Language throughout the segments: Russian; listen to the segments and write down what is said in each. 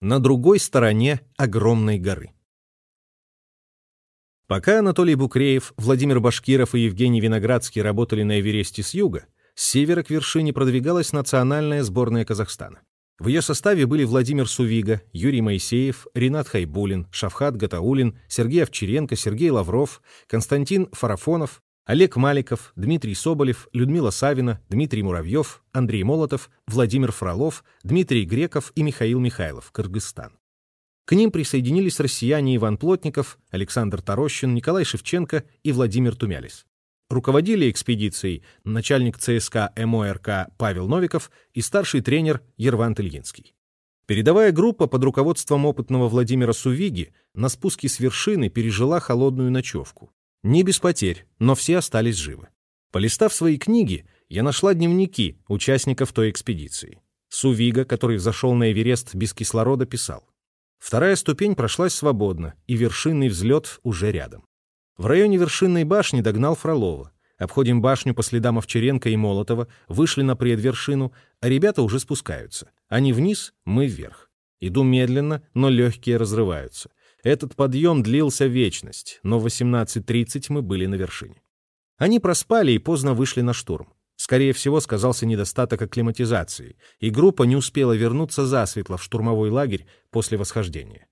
на другой стороне огромной горы. Пока Анатолий Букреев, Владимир Башкиров и Евгений Виноградский работали на Эвересте с юга, с севера к вершине продвигалась национальная сборная Казахстана. В ее составе были Владимир Сувига, Юрий Моисеев, Ренат Хайбулин, Шавхат Гатаулин, Сергей Овчаренко, Сергей Лавров, Константин Фарафонов, Олег Маликов, Дмитрий Соболев, Людмила Савина, Дмитрий Муравьев, Андрей Молотов, Владимир Фролов, Дмитрий Греков и Михаил Михайлов, Кыргызстан. К ним присоединились россияне Иван Плотников, Александр Тарощин, Николай Шевченко и Владимир Тумялис. Руководили экспедицией начальник ЦСК МОРК Павел Новиков и старший тренер Ерван Ильинский. Передовая группа под руководством опытного Владимира Сувиги на спуске с вершины пережила холодную ночевку. Не без потерь, но все остались живы. Полистав свои книги, я нашла дневники участников той экспедиции. Сувига, который взошел на Эверест без кислорода, писал. Вторая ступень прошлась свободно, и вершинный взлет уже рядом. В районе вершинной башни догнал Фролова. Обходим башню по следам Овчаренко и Молотова, вышли на предвершину, а ребята уже спускаются. Они вниз, мы вверх. Иду медленно, но легкие разрываются. Этот подъем длился вечность, но в 18.30 мы были на вершине. Они проспали и поздно вышли на штурм. Скорее всего, сказался недостаток акклиматизации, и группа не успела вернуться засветло в штурмовой лагерь после восхождения.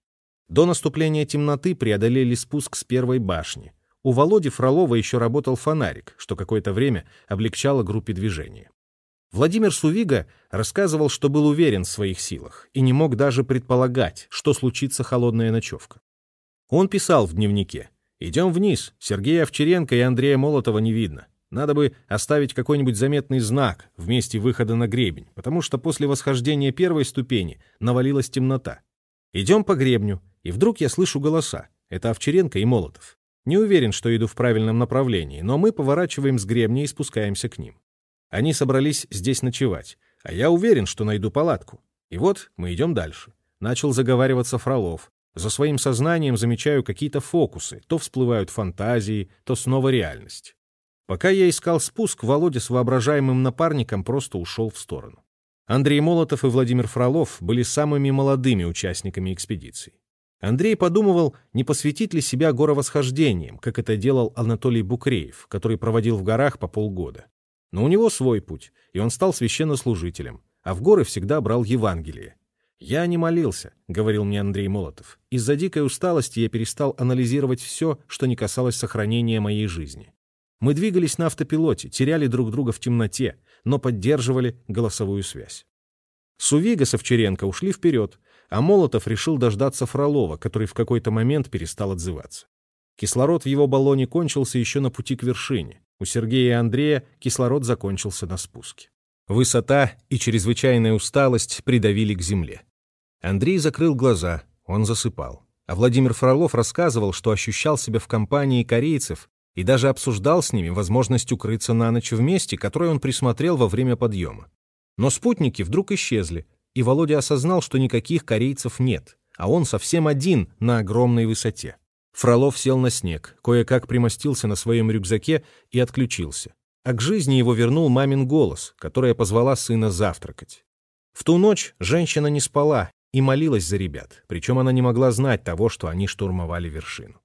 До наступления темноты преодолели спуск с первой башни. У Володи Фролова еще работал фонарик, что какое-то время облегчало группе движения. Владимир Сувига рассказывал, что был уверен в своих силах и не мог даже предполагать, что случится холодная ночевка. Он писал в дневнике. «Идем вниз. Сергея Овчаренко и Андрея Молотова не видно. Надо бы оставить какой-нибудь заметный знак в месте выхода на гребень, потому что после восхождения первой ступени навалилась темнота. Идем по гребню, и вдруг я слышу голоса. Это Овчаренко и Молотов. Не уверен, что иду в правильном направлении, но мы поворачиваем с гребня и спускаемся к ним. Они собрались здесь ночевать, а я уверен, что найду палатку. И вот мы идем дальше. Начал заговариваться Фролов. За своим сознанием замечаю какие-то фокусы, то всплывают фантазии, то снова реальность. Пока я искал спуск, Володя с воображаемым напарником просто ушел в сторону. Андрей Молотов и Владимир Фролов были самыми молодыми участниками экспедиции. Андрей подумывал, не посвятить ли себя горовосхождениям, как это делал Анатолий Букреев, который проводил в горах по полгода. Но у него свой путь, и он стал священнослужителем, а в горы всегда брал Евангелие. «Я не молился», — говорил мне Андрей Молотов. «Из-за дикой усталости я перестал анализировать все, что не касалось сохранения моей жизни. Мы двигались на автопилоте, теряли друг друга в темноте, но поддерживали голосовую связь. Сувига с Овчаренко ушли вперед, а Молотов решил дождаться Фролова, который в какой-то момент перестал отзываться. Кислород в его баллоне кончился еще на пути к вершине. У Сергея и Андрея кислород закончился на спуске. Высота и чрезвычайная усталость придавили к земле. Андрей закрыл глаза, он засыпал. А Владимир Фролов рассказывал, что ощущал себя в компании корейцев и даже обсуждал с ними возможность укрыться на ночь вместе, которую он присмотрел во время подъема. Но спутники вдруг исчезли, и Володя осознал, что никаких корейцев нет, а он совсем один на огромной высоте. Фролов сел на снег, кое-как примостился на своем рюкзаке и отключился. А к жизни его вернул мамин голос, которая позвала сына завтракать. В ту ночь женщина не спала и молилась за ребят, причем она не могла знать того, что они штурмовали вершину.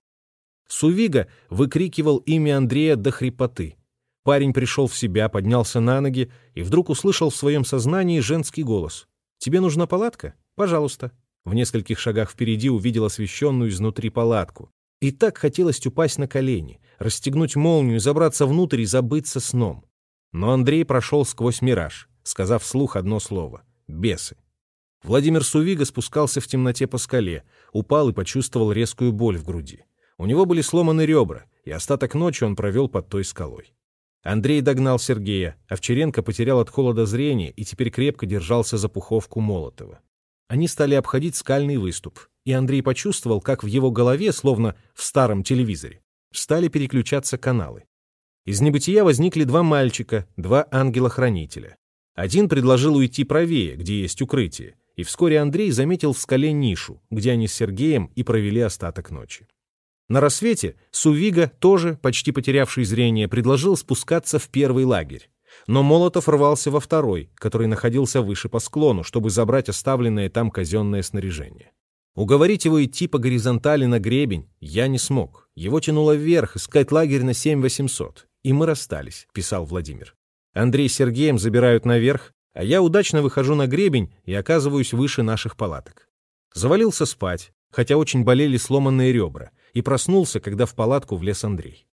Сувига выкрикивал имя Андрея до хрипоты. Парень пришел в себя, поднялся на ноги и вдруг услышал в своем сознании женский голос. «Тебе нужна палатка? Пожалуйста». В нескольких шагах впереди увидел освещенную изнутри палатку. И так хотелось упасть на колени, расстегнуть молнию, забраться внутрь и забыться сном. Но Андрей прошел сквозь мираж, сказав вслух одно слово — «бесы». Владимир Сувига спускался в темноте по скале, упал и почувствовал резкую боль в груди. У него были сломаны ребра, и остаток ночи он провел под той скалой. Андрей догнал Сергея, Овчаренко потерял от холода зрение и теперь крепко держался за пуховку Молотова. Они стали обходить скальный выступ, и Андрей почувствовал, как в его голове, словно в старом телевизоре, стали переключаться каналы. Из небытия возникли два мальчика, два ангела-хранителя. Один предложил уйти правее, где есть укрытие, и вскоре Андрей заметил в скале нишу, где они с Сергеем и провели остаток ночи. На рассвете Сувига, тоже почти потерявший зрение, предложил спускаться в первый лагерь. Но Молотов рвался во второй, который находился выше по склону, чтобы забрать оставленное там казенное снаряжение. Уговорить его идти по горизонтали на гребень я не смог. Его тянуло вверх, искать лагерь на 7800. И мы расстались, писал Владимир. Андрей с Сергеем забирают наверх, а я удачно выхожу на гребень и оказываюсь выше наших палаток. Завалился спать, хотя очень болели сломанные ребра, и проснулся, когда в палатку влез Андрей.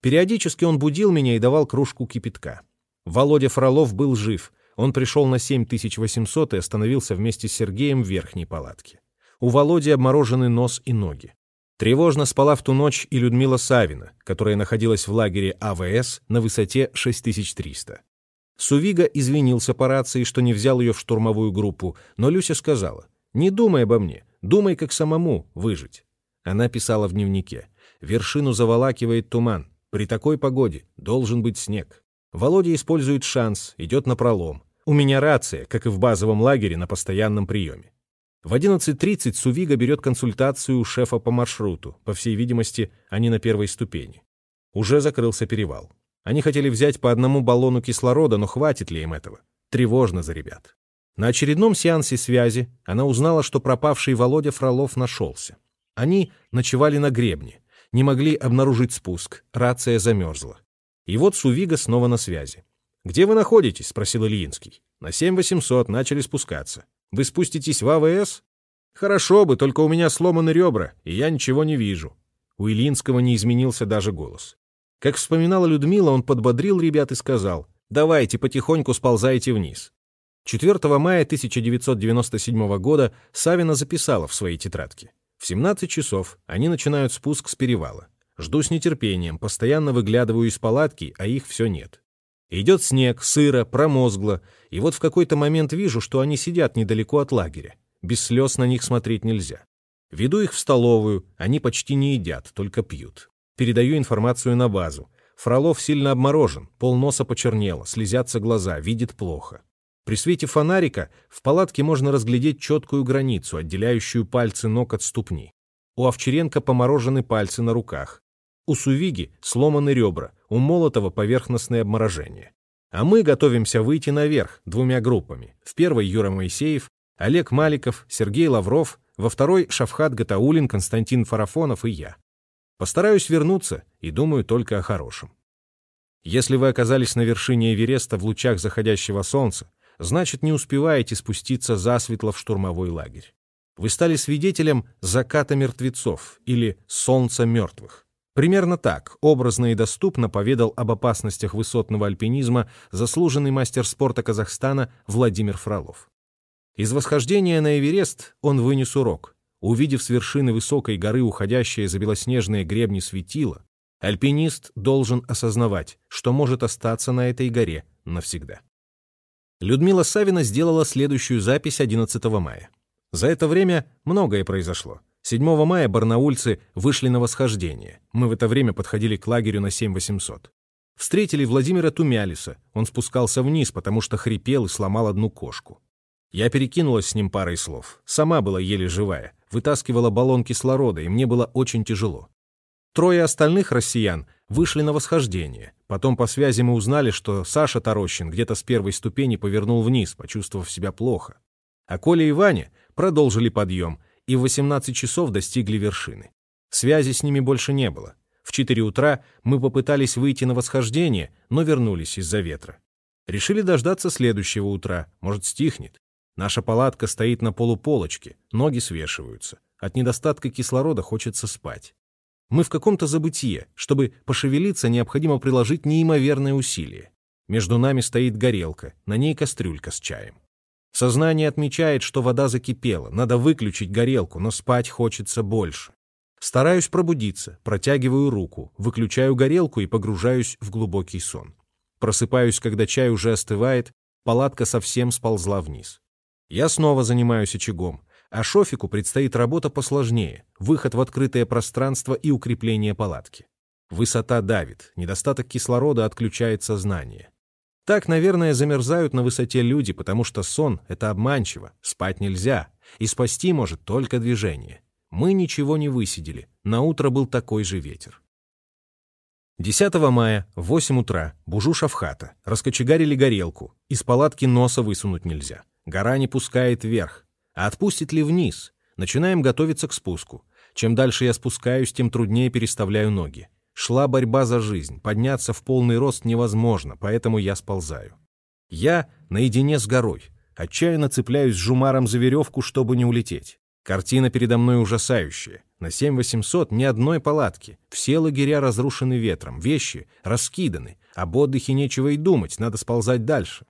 Периодически он будил меня и давал кружку кипятка. Володя Фролов был жив, он пришел на 7800 и остановился вместе с Сергеем в верхней палатке. У Володи обморожены нос и ноги. Тревожно спала в ту ночь и Людмила Савина, которая находилась в лагере АВС на высоте 6300. Сувига извинился по рации, что не взял ее в штурмовую группу, но Люся сказала, «Не думай обо мне, думай, как самому выжить». Она писала в дневнике, «Вершину заволакивает туман. При такой погоде должен быть снег. Володя использует шанс, идет на пролом. У меня рация, как и в базовом лагере на постоянном приеме. В 11.30 Сувига берет консультацию у шефа по маршруту. По всей видимости, они на первой ступени. Уже закрылся перевал. Они хотели взять по одному баллону кислорода, но хватит ли им этого? Тревожно за ребят. На очередном сеансе связи она узнала, что пропавший Володя Фролов нашелся. Они ночевали на гребне, не могли обнаружить спуск, рация замерзла. И вот Сувига снова на связи. «Где вы находитесь?» — спросил Ильинский. «На 7800 начали спускаться. Вы спуститесь в АВС? Хорошо бы, только у меня сломаны ребра, и я ничего не вижу. У Илинского не изменился даже голос. Как вспоминала Людмила, он подбодрил ребят и сказал, «Давайте, потихоньку сползайте вниз». 4 мая 1997 года Савина записала в своей тетрадке. В 17 часов они начинают спуск с перевала. Жду с нетерпением, постоянно выглядываю из палатки, а их все нет. Идет снег, сыро, промозгло, и вот в какой-то момент вижу, что они сидят недалеко от лагеря. Без слез на них смотреть нельзя. Веду их в столовую, они почти не едят, только пьют. Передаю информацию на базу. Фролов сильно обморожен, полноса почернело, слезятся глаза, видит плохо. При свете фонарика в палатке можно разглядеть четкую границу, отделяющую пальцы ног от ступни. У Овчаренко поморожены пальцы на руках. У Сувиги сломаны ребра, у Молотова поверхностное обморожение. А мы готовимся выйти наверх двумя группами. В первой Юра Моисеев, Олег Маликов, Сергей Лавров, во второй Шавхат Гатаулин, Константин Фарафонов и я. Постараюсь вернуться и думаю только о хорошем. Если вы оказались на вершине Эвереста в лучах заходящего солнца, значит не успеваете спуститься засветло в штурмовой лагерь. Вы стали свидетелем заката мертвецов или солнца мертвых. Примерно так, образно и доступно поведал об опасностях высотного альпинизма заслуженный мастер спорта Казахстана Владимир Фролов. Из восхождения на Эверест он вынес урок. Увидев с вершины высокой горы уходящее за белоснежные гребни светило, альпинист должен осознавать, что может остаться на этой горе навсегда. Людмила Савина сделала следующую запись 11 мая. За это время многое произошло. 7 мая барнаульцы вышли на восхождение. Мы в это время подходили к лагерю на 7800. Встретили Владимира Тумялиса. Он спускался вниз, потому что хрипел и сломал одну кошку. Я перекинулась с ним парой слов. Сама была еле живая. Вытаскивала баллон кислорода, и мне было очень тяжело. Трое остальных россиян вышли на восхождение. Потом по связи мы узнали, что Саша Тарощин где-то с первой ступени повернул вниз, почувствовав себя плохо. А Коля и Ваня продолжили подъем — и в 18 часов достигли вершины. Связи с ними больше не было. В 4 утра мы попытались выйти на восхождение, но вернулись из-за ветра. Решили дождаться следующего утра, может, стихнет. Наша палатка стоит на полуполочке, ноги свешиваются. От недостатка кислорода хочется спать. Мы в каком-то забытие. Чтобы пошевелиться, необходимо приложить неимоверное усилие. Между нами стоит горелка, на ней кастрюлька с чаем. Сознание отмечает, что вода закипела, надо выключить горелку, но спать хочется больше. Стараюсь пробудиться, протягиваю руку, выключаю горелку и погружаюсь в глубокий сон. Просыпаюсь, когда чай уже остывает, палатка совсем сползла вниз. Я снова занимаюсь очагом, а Шофику предстоит работа посложнее, выход в открытое пространство и укрепление палатки. Высота давит, недостаток кислорода отключает сознание. Так, наверное, замерзают на высоте люди, потому что сон — это обманчиво, спать нельзя, и спасти может только движение. Мы ничего не высидели, на утро был такой же ветер. 10 мая в 8 утра бужу Шавхата, раскочегарили горелку, из палатки носа высунуть нельзя. Гора не пускает вверх. А отпустит ли вниз? Начинаем готовиться к спуску. Чем дальше я спускаюсь, тем труднее переставляю ноги. Шла борьба за жизнь, подняться в полный рост невозможно, поэтому я сползаю. Я наедине с горой, отчаянно цепляюсь жумаром за веревку, чтобы не улететь. Картина передо мной ужасающая. На 7800 ни одной палатки. Все лагеря разрушены ветром, вещи раскиданы. Об отдыхе нечего и думать, надо сползать дальше.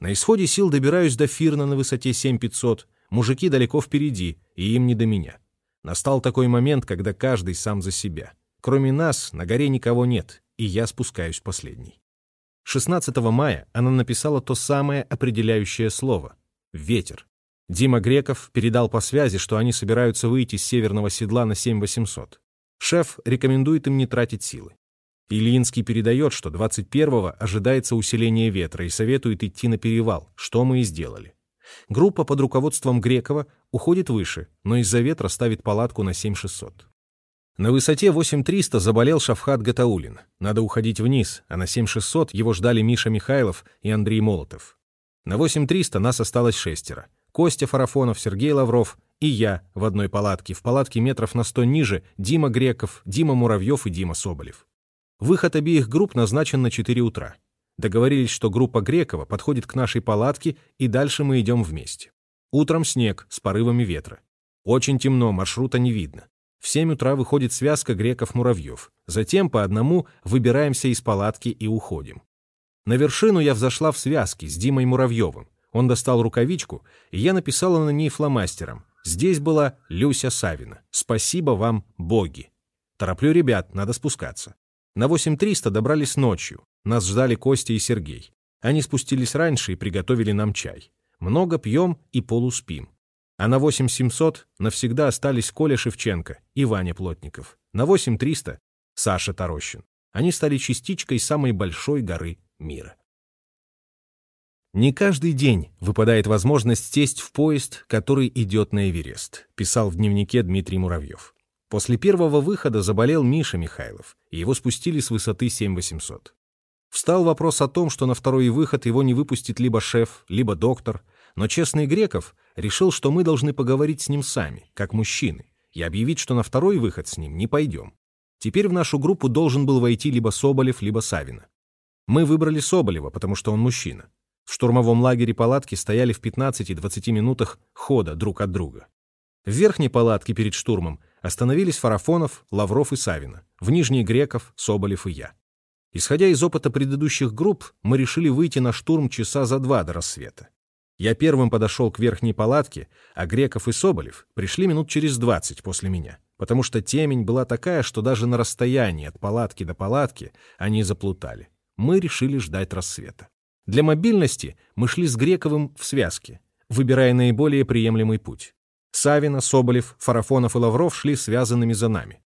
На исходе сил добираюсь до Фирна на высоте 7500. Мужики далеко впереди, и им не до меня. Настал такой момент, когда каждый сам за себя. Кроме нас, на горе никого нет, и я спускаюсь последний. 16 мая она написала то самое определяющее слово — «ветер». Дима Греков передал по связи, что они собираются выйти с северного седла на 7800. Шеф рекомендует им не тратить силы. Ильинский передает, что 21-го ожидается усиление ветра и советует идти на перевал, что мы и сделали. Группа под руководством Грекова уходит выше, но из-за ветра ставит палатку на 7600. На высоте 8300 заболел Шавхат Гатаулин. Надо уходить вниз, а на 7600 его ждали Миша Михайлов и Андрей Молотов. На 8300 нас осталось шестеро. Костя Фарафонов, Сергей Лавров и я в одной палатке, в палатке метров на сто ниже Дима Греков, Дима Муравьев и Дима Соболев. Выход обеих групп назначен на 4 утра. Договорились, что группа Грекова подходит к нашей палатке, и дальше мы идем вместе. Утром снег с порывами ветра. Очень темно, маршрута не видно. В 7 утра выходит связка Греков-Муравьев. Затем по одному выбираемся из палатки и уходим. На вершину я взошла в связке с Димой Муравьевым. Он достал рукавичку, и я написала на ней фломастером. Здесь была Люся Савина. Спасибо вам, боги. Тороплю ребят, надо спускаться. На 8300 добрались ночью. Нас ждали Костя и Сергей. Они спустились раньше и приготовили нам чай. Много пьем и полуспим. А на 8700 навсегда остались Коля Шевченко и Ваня Плотников. На 8300 — Саша Тарощин. Они стали частичкой самой большой горы мира. «Не каждый день выпадает возможность сесть в поезд, который идет на Эверест», писал в дневнике Дмитрий Муравьев. После первого выхода заболел Миша Михайлов, и его спустили с высоты 7800. Встал вопрос о том, что на второй выход его не выпустит либо шеф, либо доктор, но честный Греков решил, что мы должны поговорить с ним сами, как мужчины, и объявить, что на второй выход с ним не пойдем. Теперь в нашу группу должен был войти либо Соболев, либо Савина. Мы выбрали Соболева, потому что он мужчина. В штурмовом лагере палатки стояли в 15-20 минутах хода друг от друга. В верхней палатке перед штурмом остановились Фарафонов, Лавров и Савина, в нижней Греков, Соболев и я. Исходя из опыта предыдущих групп, мы решили выйти на штурм часа за два до рассвета. Я первым подошел к верхней палатке, а Греков и Соболев пришли минут через двадцать после меня, потому что темень была такая, что даже на расстоянии от палатки до палатки они заплутали. Мы решили ждать рассвета. Для мобильности мы шли с Грековым в связке, выбирая наиболее приемлемый путь. Савина, Соболев, Фарафонов и Лавров шли связанными за нами.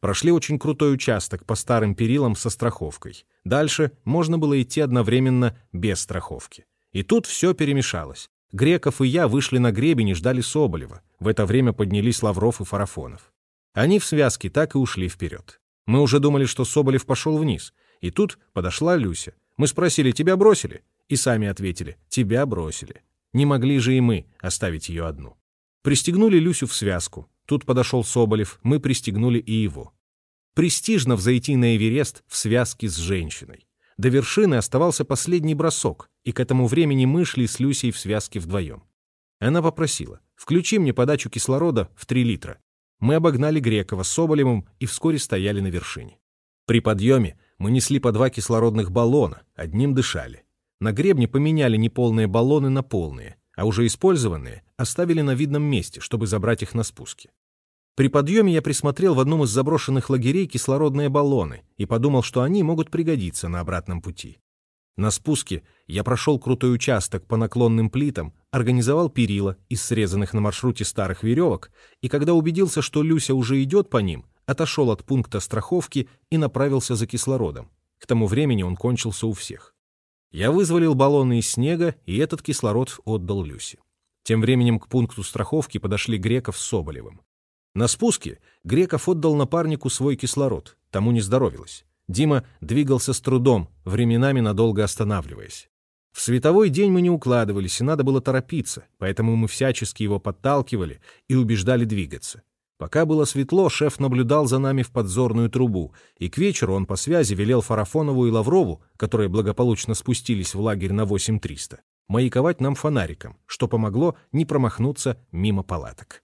Прошли очень крутой участок по старым перилам со страховкой. Дальше можно было идти одновременно без страховки. И тут все перемешалось. Греков и я вышли на гребень и ждали Соболева. В это время поднялись Лавров и Фарафонов. Они в связке так и ушли вперед. Мы уже думали, что Соболев пошел вниз. И тут подошла Люся. Мы спросили, тебя бросили? И сами ответили, тебя бросили. Не могли же и мы оставить ее одну. Пристегнули Люсю в связку. Тут подошел Соболев, мы пристегнули и его. Престижно взойти на Эверест в связке с женщиной. До вершины оставался последний бросок, и к этому времени мы шли с Люсей в связке вдвоем. Она попросила, включи мне подачу кислорода в 3 литра. Мы обогнали Грекова с Соболевым и вскоре стояли на вершине. При подъеме мы несли по два кислородных баллона, одним дышали. На гребне поменяли неполные баллоны на полные, а уже использованные оставили на видном месте, чтобы забрать их на спуске. При подъеме я присмотрел в одном из заброшенных лагерей кислородные баллоны и подумал, что они могут пригодиться на обратном пути. На спуске я прошел крутой участок по наклонным плитам, организовал перила из срезанных на маршруте старых веревок, и когда убедился, что Люся уже идет по ним, отошел от пункта страховки и направился за кислородом. К тому времени он кончился у всех. Я вызволил баллоны из снега, и этот кислород отдал Люсе. Тем временем к пункту страховки подошли Греков с Соболевым. На спуске Греков отдал напарнику свой кислород, тому не здоровилось. Дима двигался с трудом, временами надолго останавливаясь. В световой день мы не укладывались, и надо было торопиться, поэтому мы всячески его подталкивали и убеждали двигаться. Пока было светло, шеф наблюдал за нами в подзорную трубу, и к вечеру он по связи велел Фарафонову и Лаврову, которые благополучно спустились в лагерь на 8300, маяковать нам фонариком, что помогло не промахнуться мимо палаток.